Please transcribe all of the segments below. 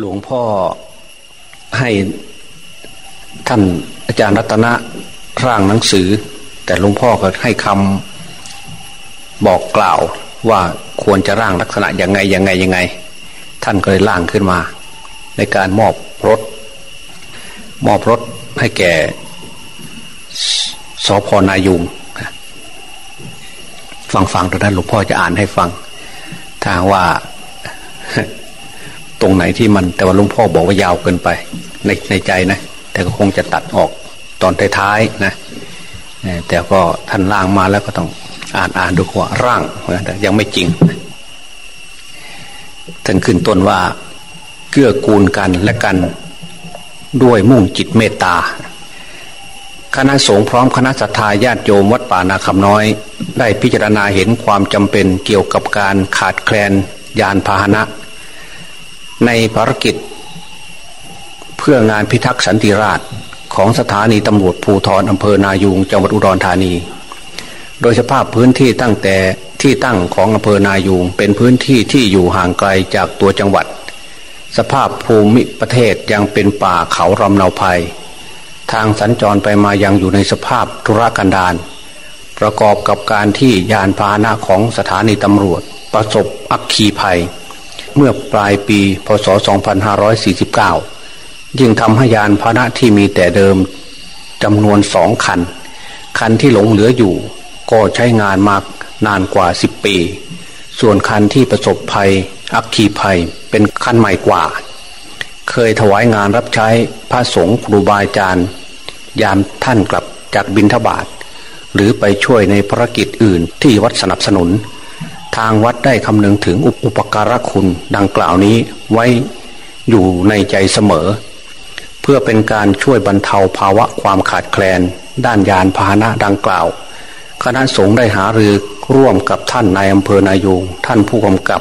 หลวงพ่อให้ท่านอาจารย์รัตนะร่างหนังสือ แต่หลวงพ่อก็ให้คำบอกกล่าวว่าควรจะร่างลักษณะยังไงยังไงยังไง ท่านก็เลยร่างขึ้นมา ในการมอบรถ มอบรถให้แก่สพนายุงฟังฟังตรงนั้นหลวงพ่อจะอ่านให้ฟังถ้าว่า ตรงไหนที่มันแต่ว่าลุงพ่อบอกว่ายาวเกินไป ในในใจนะ แต่ก็คงจะตัดออกตอนท้ายๆนะแต่ก็ท่านร่างมาแล้วก็ต้องอ่านอ่านดูว่าร่างแต่ยังไม่จริงท่านขึ้นต้นว่าเกื้อกูลกันและกันด้วยมุ่งจิตเมตตา คณะสงฆ์พร้อมคณะสัตยาญาติโยมวัดป่านาคำน้อย ได้พิจารณาเห็นความจำเป็นเกี่ยวกับการขาดแคลนยานพาหนะ ในภารกิจ เพื่องานพิทักษ์สันติราษฎร์ของสถานีตำรวจภูธรอำเภอนายูงจังหวัดอุดรธานี โดยสภาพพื้นที่ตั้งแต่ที่ตั้งของอำเภอนายูงเป็นพื้นที่ที่อยู่ห่างไกลจากตัวจังหวัด สภาพภูมิประเทศยังเป็นป่าเขารำเนาภัย ทางสัญจรไปมายังอยู่ในสภาพธุรกันดารประกอบกับการที่ยานพาหนะของสถานีตำรวจ ประสบอักคีภัย เมื่อปลายปีพศ 2549 ยิ่งทำให้ยานพาหนะที่มีแต่เดิมจำนวนสองคัน คันที่หลงเหลืออยู่ ก็ใช้งานมานานกว่าสิบปี ส่วนคันที่ประสบภัย อักคีภัยเป็นคันใหม่กว่า เคยถวายงานรับใช้พระสงฆ์ครูบาอาจารย์ยามท่านกลับจากบินทบาทหรือไปช่วยในภารกิจอื่นที่วัดสนับสนุน ทางวัดได้คำนึงถึงอุปการะคุณดังกล่าวนี้ไว้อยู่ในใจเสมอ เพื่อเป็นการช่วยบรรเทาภาวะความขาดแคลน ด้านยานพาหนะดังกล่าว คณะสงฆ์ได้หารือร่วมกับท่านนายอำเภอนายูงท่านผู้กำกับ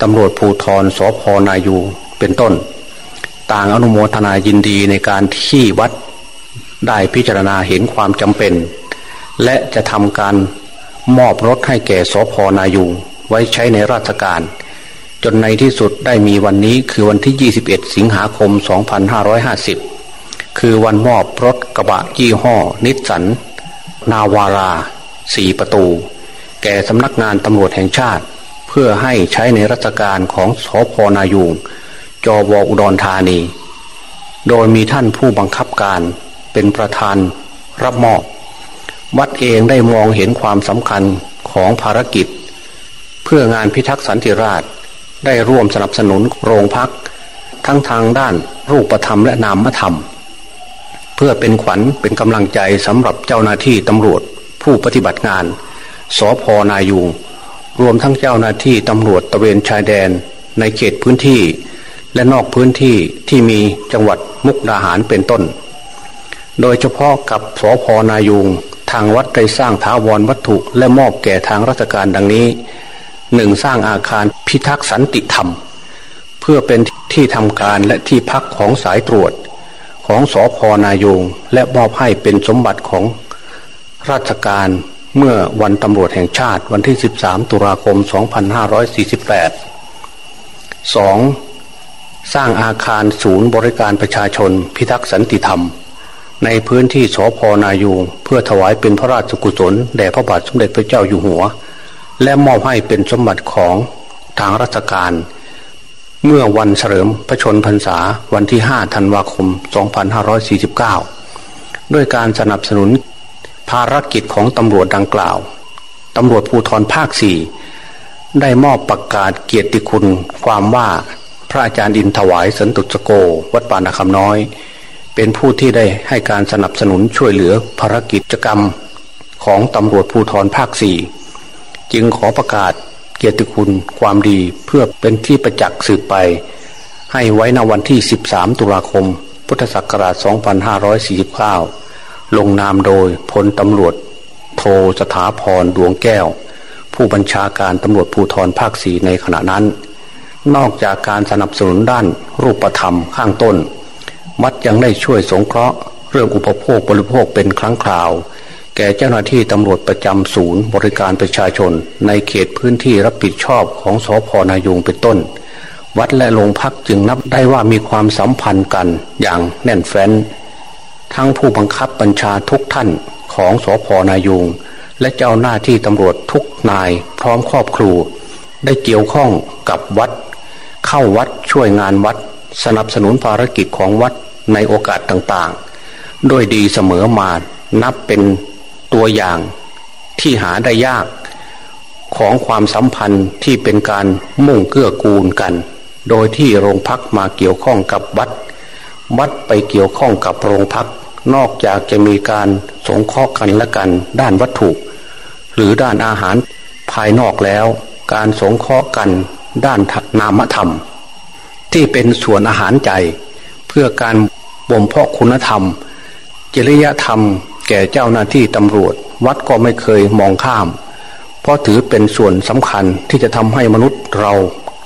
ตำรวจภูธรสพนายูเป็นต้น ต่างอนุโมทนายินดีในการที่วัดได้พิจารณาเห็นความจำเป็น และจะทำการ มอบรถให้แก่สพนายุงไว้ใช้ในราชการ จนในที่สุดได้มีวันนี้คือวันที่ 21 สิงหาคม 2550 คือวันมอบรถกระบะยี่ห้อ นิสสัน นาวาราสี่ประตู แก่สำนักงานตำรวจแห่งชาติ เพื่อให้ใช้ในราชการของสพนายุงจวอุดรธานี โดยมีท่านผู้บังคับการเป็นประธานรับมอบ วัดเองได้มองเห็นความสำคัญของภารกิจ เพื่องานพิทักษ์สันติราษฎร์ได้ร่วมสนับสนุนโรงพัก ทั้งทางด้านรูปธรรมและนามธรรม เพื่อเป็นขวัญเป็นกำลังใจสำหรับเจ้าหน้าที่ตำรวจ ผู้ปฏิบัติงานสพนายูงรวมทั้งเจ้าหน้าที่ตำรวจตะเวนชายแดนในเขตพื้นที่ และนอกพื้นที่ที่มีจังหวัดมุกดาหารเป็นต้น โดยเฉพาะกับสพนายูงางวัดได้สร้างถาวรวัตถุ และมอบแก่ทางราชการดังนี้หนึ่งสร้างอาคารพิทักษ์สันติธรรม เพื่อเป็นที่ทำการและที่พักของสายตรวจของสอพนายง และมอบให้เป็นสมบัติของราชการเมื่อวันตำรวจแห่งชาติวันที่ 13 ตุลาคม 2548 2. สร้างอาคารศูนย์บริการประชาชน พิทักษ์สันติธรรม ในพื้นที่สพนายูงเพื่อถวายเป็นพระราชกุศลแด่พระบาทสมเด็จพระเจ้าอยู่หัว และมอบให้เป็นสมบัติของทางราชการ เมื่อวันเฉลิมพระชนพรรษาวันที่ 5 ธันวาคม 2549 ด้วยการสนับสนุนภารกิจของตำรวจดังกล่าวตำรวจภูธรภาคสี่ได้มอบประกาศเกียรติคุณความว่าพระอาจารย์อินถวายสันตุสโก วัดป่านาคำน้อย เป็นผู้ที่ได้ให้การสนับสนุนช่วยเหลือภารกิจกรรมของตำรวจภูธรภาคสี่จึงขอประกาศเกียรติคุณความดีเพื่อเป็นที่ประจักษ์สืบไป ให้ไว้ในวันที่ 13 ตุลาคม พุทธศักราช 2549 ลงนามโดยพลตำรวจโทสถาพรดวงแก้ว ผู้บัญชาการตำรวจภูธรภาคสีในขณะนั้น นอกจากการสนับสนุนด้านรูปธรรมข้างต้น วัดยังได้ช่วยสงเคราะห์ เรื่องอุปโภคบริโภคเป็นครั้งคราว แก่เจ้าหน้าที่ตำรวจประจำศูนย์ บริการประชาชน ในเขตพื้นที่รับผิดชอบของสพนายุงเป็นต้น วัดและโรงพักจึงนับได้ว่ามีความสัมพันธ์กันอย่างแน่นแฟ้น ทั้งผู้บังคับบัญชาทุกท่านของสพนายุง และเจ้าหน้าที่ตำรวจทุกนายพร้อมครอบครูได้เกี่ยวข้องกับวัด เข้าวัดช่วยงานวัด สนับสนุนภารกิจของวัดในโอกาสต่างๆโดยดีเสมอมา นับเป็นตัวอย่างที่หาได้ยากของความสัมพันธ์ที่เป็นการมุ่งเกื้อกูลกัน โดยที่โรงพักมาเกี่ยวข้องกับวัด วัดไปเกี่ยวข้องกับโรงพัก นอกจากจะมีการสงเคราะห์กันและกันด้านวัตถุ หรือด้านอาหารภายนอกแล้ว การสงเคราะห์กันด้านนามธรรม ที่เป็นส่วนอาหารใจ เพื่อการบ่มเพาะคุณธรรม จริยธรรม แก่เจ้าหน้าที่ตำรวจ วัดก็ไม่เคยมองข้าม เพราะถือเป็นส่วนสำคัญที่จะทำให้มนุษย์เรา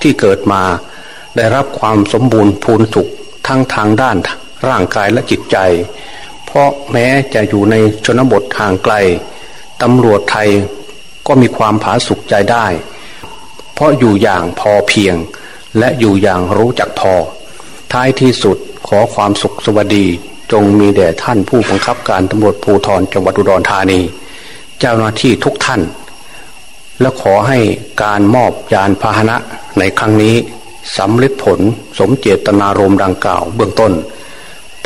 ที่เกิดมา ได้รับความสมบูรณ์พูนสุขทั้งทางด้านร่างกายและจิตใจ เพราะแม้จะอยู่ในชนบทห่างไกลตำรวจไทยก็มีความผาสุขใจได้ เพราะอยู่อย่างพอเพียง และอยู่อย่างรู้จักพอ ท้ายที่สุดขอความสุขสวัสดีจงมีแด่ท่านผู้บังคับการตำรวจภูธรจังหวัดอุดรธานี เจ้าหน้าที่ทุกท่าน และขอให้การมอบยานพาหนะในครั้งนี้สำเร็จผลสมเจตนารมณ์ดังกล่าวเบื้องต้น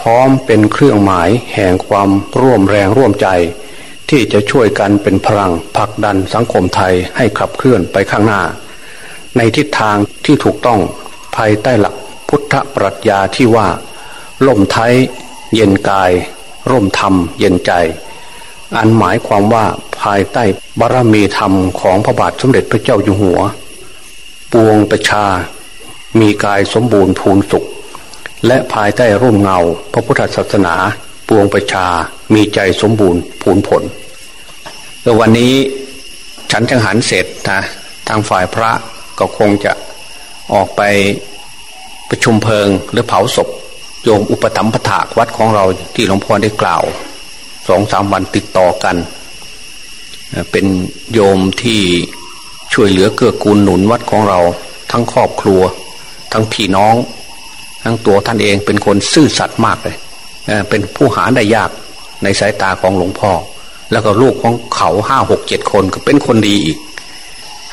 พร้อมเป็นเครื่องหมายแห่งความร่วมแรงร่วมใจ ที่จะช่วยกันเป็นพลังผลักดันสังคมไทยให้ขับเคลื่อนไปข้างหน้า ในทิศทางที่ถูกต้องภายใต้หลักพุทธปรัชญาที่ว่าล่มไทยเย็นกาย ร่มธรรม เย็นใจ อันหมายความว่าภายใต้บารมีธรรมของพระบาทสมเด็จพระเจ้าอยู่หัว ปวงประชา มีกายสมบูรณ์พูนสุข และภายใต้ร่มเงา พระพุทธศาสนา ปวงประชา มีใจสมบูรณ์พูนผลแล้ววันนี้ฉันจังหันเสร็จนะทางฝ่ายพระ ก็คงจะออกไปประชุมเพลิงหรือเผาศพโยมอุปถัมภถากวัดของเราที่หลวงพ่อได้กล่าวสองสามวันติดต่อกัน เป็นโยมที่ช่วยเหลือเกื้อกูลหนุนวัดของเรา ทั้งครอบครัว ทั้งพี่น้อง ทั้งตัวท่านเองเป็นคนซื่อสัตย์มากเลยเป็นผู้หาได้ยากในสายตาของหลวงพ่อ แล้วก็ลูกของเขาห้าหกเจ็ดคนก็เป็นคนดีอีก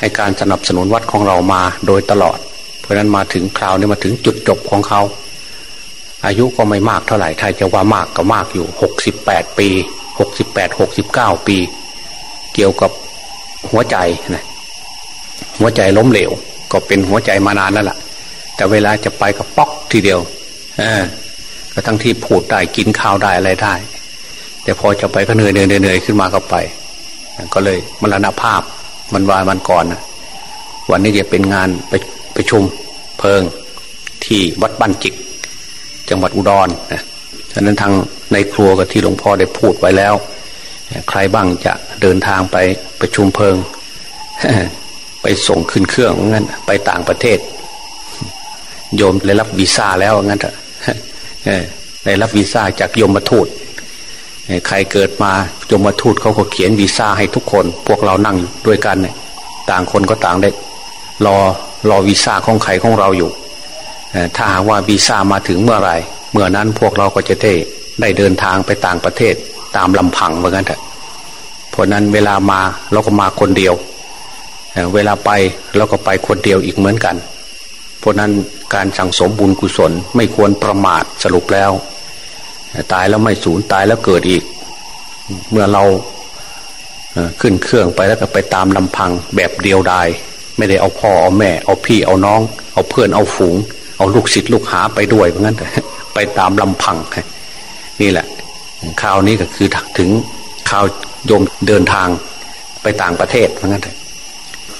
ให้การสนับสนุนวัดของเรามาโดยตลอด เพราะนั้นมาถึงคราวนี้มาถึงจุดจบของเขา อายุก็ไม่มากเท่าไหร่ถ้าจะว่ามากก็มากอยู่หกสิบแปดปีหกสิบแปดหกสิบเก้าปี เกี่ยวกับหัวใจนะหัวใจล้มเหลว ก็เป็นหัวใจมานานแล้วล่ะ แต่เวลาจะไปก็ป๊อกทีเดียวเออก็ทั้งที่พูดได้กินข้าวได้อะไรได้ แต่พอจะไปก็เหนื่อยเหนื่อยเหนื่อยขึ้นมาก็ไป ก็เลยมรณภาพ มันวายมันก่อนนะวันนี้จะเป็นงานไปไปชุมเพลิงที่วัดบ้านจิก จังหวัดอุดรนะฉะนั้นทางในครัวกับที่หลวงพ่อได้พูดไว้แล้ว ใครบ้างจะเดินทางไปไประชุมเพลิง ไปส่งขึ้นเครื่องงั้นไปต่างประเทศ โยมได้รับวีซ่าแล้วงั้นเถอะได้รับวีซ่าจากยมมาทูต ใครเกิดมายมมาทูตเขาก็เขียนวีซ่าให้ทุกคน พวกเรานั่งด้วยกันเนี่ยต่างคนก็ต่างได้รอรอวีซ่าของใครของเราอยู่ถ้าหากว่าวีซ่ามาถึงเมื่อไรเมื่อนั้นพวกเราก็จะได้ได้เดินทางไปต่างประเทศตามลำพังเหมือนกันเถอะเพราะนั้นเวลามาเราก็มาคนเดียว เวลาไปเราก็ไปคนเดียวอีกเหมือนกัน เพราะนั้นการสั่งสมบุญกุศลไม่ควรประมาทสรุปแล้ว ตายแล้วไม่สูญตายแล้วเกิดอีก เมื่อเราขึ้นเครื่องไปแล้วก็ไปตามลำพังแบบเดียวดาย ไม่ได้เอาพ่อเอาแม่ เอาพี่เอาน้อง เอาเพื่อนเอาฝูง เอาลูกศิษย์ลูกหาไปด้วยเพราะงั้นไปตามลำพังนี่แหละข่าวนี้ก็คือถึงข่าวโยมเดินทางไปต่างประเทศเพราะงั้น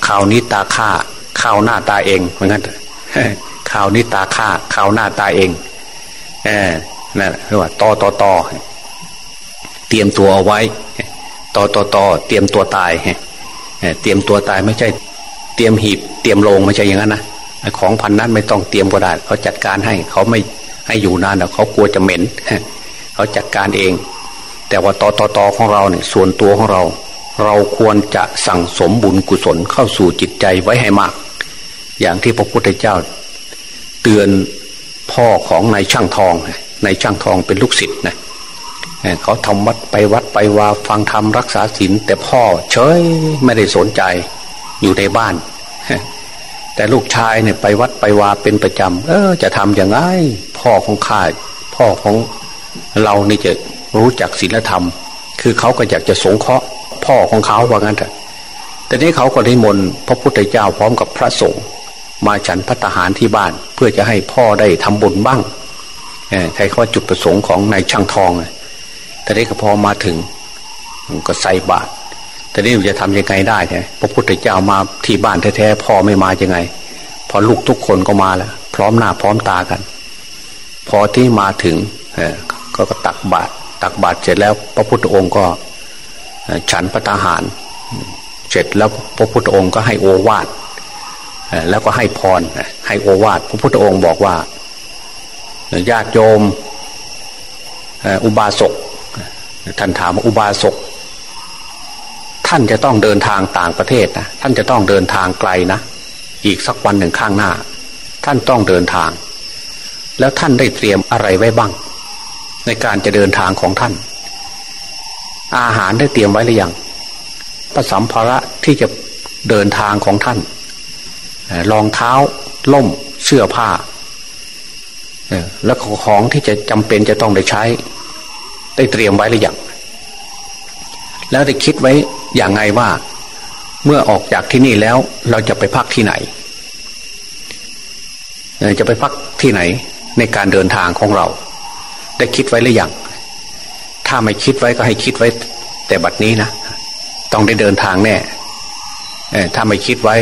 ข่าวนี้ตาค่าข่าวหน้าตาเองเพราะงั้นข่าวนี้ตาค่าข่าวหน้าตาเอง เออ นั่นเรียกว่าต่อต่อต่อเตรียมตัวเอาไว้ต่อต่อต่อเตรียมตัวตายเตรียมตัวตายไม่ใช่ เตรียมหีบ เตรียมโลงไม่ใช่อย่างนั้นนะของพันนั้นไม่ต้องเตรียมก็ได้เขาจัดการให้เขาไม่ให้อยู่นานแต่เขากลัวจะเหม็นเขาจัดการเอง แต่ว่าต่อต่อต่อของเราเนี่ยส่วนตัวของเรา เราควรจะสั่งสมบุญกุศลเข้าสู่จิตใจไว้ให้มาก อย่างที่พระพุทธเจ้า เตือนพ่อของนายช่างทอง นายช่างทองเป็นลูกศิษย์นะเขาทำวัดไปวัดไปวาฟังธรรมรักษาศีลแต่พ่อเฉยไม่ได้สนใจอยู่ในบ้าน แต่ลูกชายเนี่ยไปวัดไปวาเป็นประจำเออจะทำอย่างไรพ่อของข้าพ่อของเรานี่จะรู้จักศีลธรรม คือเขาก็อยากจะสงเคราะห์พ่อของเขาว่างั้นเถอะแต่นี้เขาก็ได้มนพระพุทธเจ้าพร้อมกับพระสงฆ์มาฉันพัฒหารที่บ้านเพื่อจะให้พ่อได้ทำบุญบ้าง ใครเขาจุดประสงค์ของนายช่างทองแต่นี้ก็พอมาถึงก็ใส่บาตรแต่นี้จะทำยังไงได้เนี่ยพระพุทธเจ้ามาที่บ้านแท้ๆพ่อไม่มายังไง พอลูกทุกคนก็มาแล้วพร้อมหน้าพร้อมตากัน พอที่มาถึงก็ตักบาตรตักบาตรเสร็จแล้วพระพุทธองค์ก็ฉันพระทหาร เสร็จแล้วพระพุทธองค์ก็ให้โอวาทแล้วก็ให้พรให้โอวาทพระพุทธองค์บอกว่า ญาติโยมอุบาสกท่านถามอุบาสกท่านจะต้องเดินทางต่างประเทศนะท่านจะต้องเดินทางไกลนะอีกสักวันหนึ่งข้างหน้า ท่านต้องเดินทาง แล้วท่านได้เตรียมอะไรไว้บ้าง ในการจะเดินทางของท่าน อาหารได้เตรียมไว้หรือยังประสัมภาระที่จะเดินทางของท่านรองเท้าล่มเสื้อผ้า แล้วของที่จะจำเป็นจะต้องได้ใช้ ได้เตรียมไว้หรือยังแล้วได้คิดไว้อย่างไงว่า เมื่อออกจากที่นี่แล้วเราจะไปพักที่ไหน จะไปพักที่ไหนในการเดินทางของเรา ได้คิดไว้หรือยังถ้าไม่คิดไว้ก็ให้คิดไว้ แต่บัดนี้นะต้องได้เดินทางแน่ถ้าไม่คิดไว้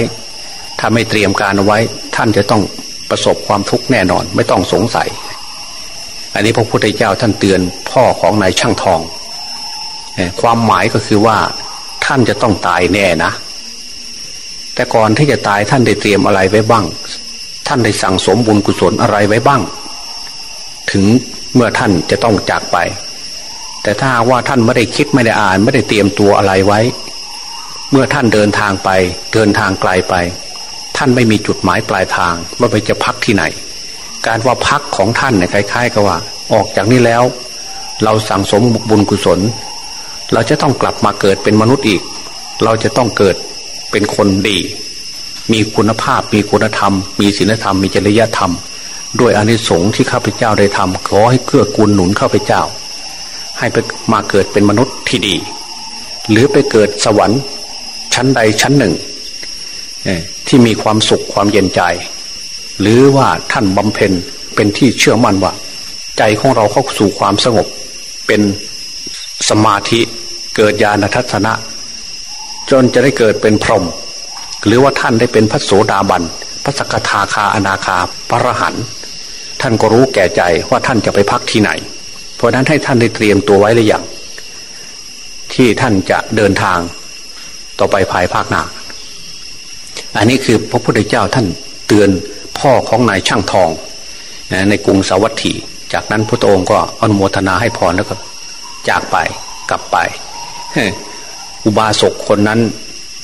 ถ้าไม่เตรียมการเอาไว้ ท่านจะต้อง ประสบความทุกข์แน่นอน ไม่ต้องสงสัย อันนี้พระพุทธเจ้าท่านเตือนพ่อของนายช่างทอง ความหมายก็คือว่าท่านจะต้องตายแน่นะ แต่ก่อนที่จะตายท่านได้เตรียมอะไรไว้บ้าง ท่านได้สั่งสมบุญกุศลอะไรไว้บ้าง ถึงเมื่อท่านจะต้องจากไป แต่ถ้าว่าท่านไม่ได้คิดไม่ได้อ่าน ไม่ได้เตรียมตัวอะไรไว้ เมื่อท่านเดินทางไป เดินทางไกลไป ท่านไม่มีจุดหมายปลายทางว่าไปจะพักที่ไหน การว่าพักของท่านเนี่ยคล้ายๆกับว่า ออกจากนี้แล้ว เราสั่งสมบุญกุศล เราจะต้องกลับมาเกิดเป็นมนุษย์อีก เราจะต้องเกิดเป็นคนดี มีคุณภาพ มีคุณธรรม มีศีลธรรม มีจริยธรรม ด้วยอานิสงส์ที่ข้าพเจ้าได้ทำขอให้เกื้อกูลหนุนข้าพเจ้า ให้ไปมาเกิดเป็นมนุษย์ที่ดี หรือไปเกิดสวรรค์ชั้นใดชั้นหนึ่ง ที่มีความสุขความเย็นใจ หรือว่าท่านบำเพ็ญเป็นที่เชื่อมั่นว่า ใจของเราเข้าสู่ความสงบ เป็นสมาธิเกิดญาณทัศนะ จนจะได้เกิดเป็นพรหมหรือว่าท่านได้เป็นพระโสดาบันพระสกทาคาอนาคาพระรหันท่านก็รู้แก่ใจว่าท่านจะไปพักที่ไหน เพราะนั้นให้ท่านได้เตรียมตัวไว้หรือยังที่ท่านจะเดินทางต่อไปภายภาคหน้า อันนี้คือพระพุทธเจ้าท่านเตือนพ่อของนายช่างทองในกรุงสาวัตถี จากนั้นพระองค์ก็อนุโมทนาให้พรแล้วก็จากไปกลับไปอุบาสกคนนั้น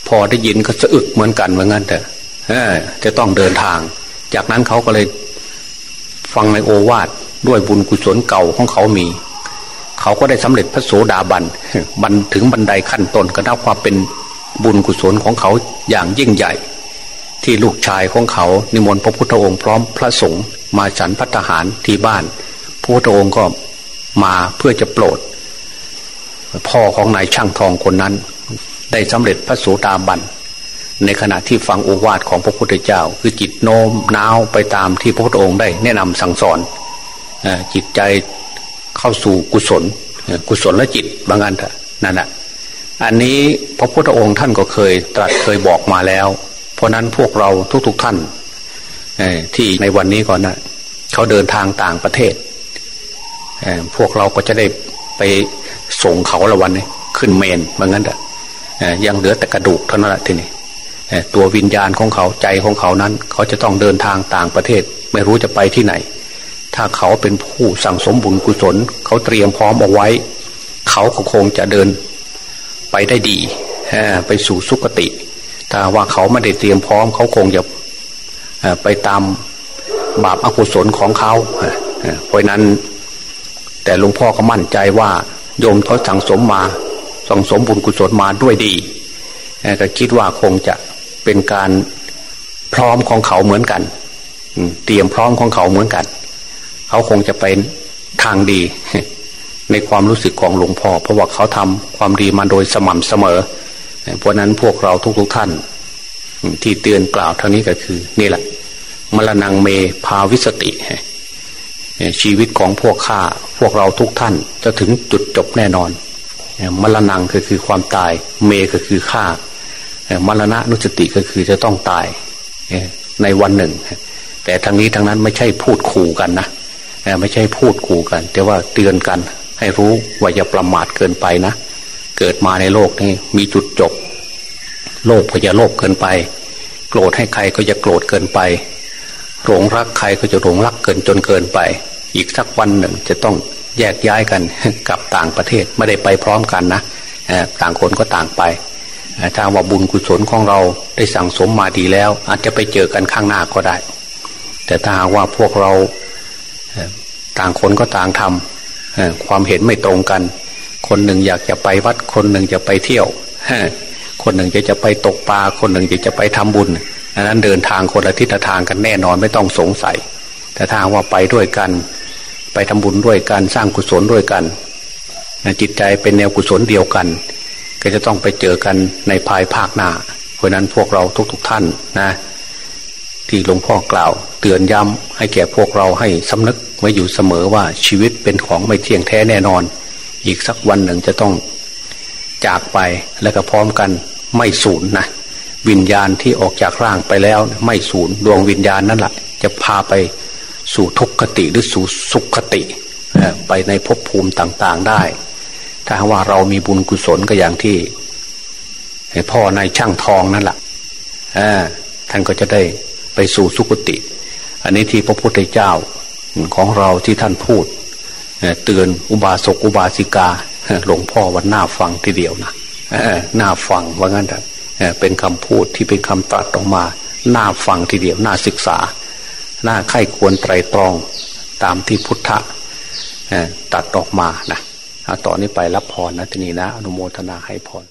พอได้ยินก็สะอึกเหมือนกันเหมือนกันเถอะจะต้องเดินทาง จากนั้นเขาก็เลยฟังในโอวาทด้วยบุญกุศลเก่าของเขามี เขาก็ได้สำเร็จพระโสดาบันบันถึงบันไดขั้นตนก็นับว่าเป็นบุญกุศลของเขาอย่างยิ่งใหญ่ ที่ลูกชายของเขา นิมนต์พระพุทธองค์พร้อมพระสงฆ์มาฉันพัฒหารที่บ้าน พระพุทธองค์ก็มาเพื่อจะโปรด พ่อของนายช่างทองคนนั้น ได้สำเร็จพระโสดาบันในขณะที่ฟังโอวาทของพระพุทธเจ้า คือจิตโน้มน้าวไปตามที่พระพุทธองค์ได้แนะนำสั่งสอนจิตใจเข้าสู่กุศล กุศลและจิตบางอันนั่นแหละอันนี้พระพุทธองค์ท่านก็เคยตรัสเคยบอกมาแล้ว เพราะนั้นพวกเราทุกๆทท่านที่ในวันนี้ก่อนนะเขาเดินทางต่างประเทศ พวกเราก็จะได้ไปส่งเขาละวันนี้ขึ้นเมนเหมือนกันแต่ยังเหลือแต่กระดูกเท่านั้นแหละทีนี้ตัววิญญาณของเขาใจของเขานั้น เขาจะต้องเดินทางต่างประเทศ ไม่รู้จะไปที่ไหน ถ้าเขาเป็นผู้สั่งสมบุญกุศล เขาเตรียมพร้อมเอาไว้ เขาก็คงจะเดินไปได้ดีไปสู่สุคติ ถ้าว่าเขาไม่ได้เตรียมพร้อมเขาคงจะไปตามบาปอกุศลของเขาเพราะนั้น แต่หลวงพ่อก็มั่นใจว่าโยมเขาสั่งสมมาสั่งสมบุญกุศลมาด้วยดีก็คิดว่าคงจะเป็นการพร้อมของเขาเหมือนกันเตรียมพร้อมของเขาเหมือนกัน เขาคงจะเป็นทางดี ในความรู้สึกของหลวงพ่อ เพราะว่าเขาทำความดีมาโดยสม่ำเสมอ เพราะนั้นพวกเราทุกๆทท่าน ที่เตือนกล่าวเท่านี้ก็คือ นี่แหละ มรณงเมภาวิสติ ชีวิตของพวกข้าพวกเราทุกท่านจะถึงจุดจบแน่นอน มรณงก็คือความตาย เมก็คือฆ่ามรณะนุสติก็คือจะต้องตายในวันหนึ่ง แต่ทางนี้ทางนั้นไม่ใช่พูดขู่กันนะไม่ใช่พูดขู่กัน แต่ว่าเตือนกันให้รู้ว่าอย่าประมาทเกินไปนะ เกิดมาในโลกนี้มีจุดจบ โลภก็อย่าโลภเกินไป โกรธให้ใครก็อย่าโกรธเกินไปหลงรักใครก็จะหลงรักเกินจนเกินไป อีกสักวันหนึ่งจะต้องแยกย้ายกันกับต่างประเทศไม่ได้ไปพร้อมกันนะต่างคนก็ต่างไปถ้าว่าบุญกุศลของเราได้สั่งสมมาดีแล้ว อาจจะไปเจอกันข้างหน้าก็ได้ แต่ถ้าว่าพวกเราต่างคนก็ต่างทำความเห็นไม่ตรงกัน คนหนึ่งอยากจะไปวัด คนหนึ่งจะไปเที่ยวคนหนึ่งจะจะไปตกปลา คนหนึ่งจะจะไปทำบุญอันนั้นเดินทางคนละทิศทางกันแน่นอนไม่ต้องสงสัย แต่ถ้าว่าไปด้วยกัน ไปทำบุญด้วยกันสร้างกุศลด้วยกันจิตใจเป็นแนวกุศลเดียวกัน ก็จะต้องไปเจอกันในภายภาคหน้าเพราะนั้นพวกเราทุกๆทท่านนะ ที่หลวงพ่อกล่าว เตือนย้ำให้แก่พวกเราให้สำนึกไว้อยู่เสมอว่าชีวิตเป็นของไม่เที่ยงแท้แน่นอน อีกสักวันหนึ่งจะต้องจากไปและก็พร้อมกันไม่สูญนะวิญญาณที่ออกจากร่างไปแล้วไม่สูญดวงวิญญาณนั่นแหละจะพาไปสู่ทุกขติหรือสู่สุขติไปในภพภูมิต่างๆได้ ถ้าว่าเรามีบุญกุศลก็อย่างที่พ่อในช่างทองนั่นแหละท่านก็จะได้ไปสู่สุคติ อันนี้ที่พระพุทธเจ้าของเราที่ท่านพูด เตือนอุบาสกอุบาสิกาหลวงพ่อวันหน้าฟังทีเดียวนะหน้าฟังว่างั้นเป็นคำพูดที่เป็นคำตรัสออกมาน่าฟังทีเดียวน่าศึกษาน่าไข้ควรไตรตรองตามที่พุทธะตัดออกมานะต่อนนี้ไปรับพรนะทีนี้นะ อนุโมทนาให้พร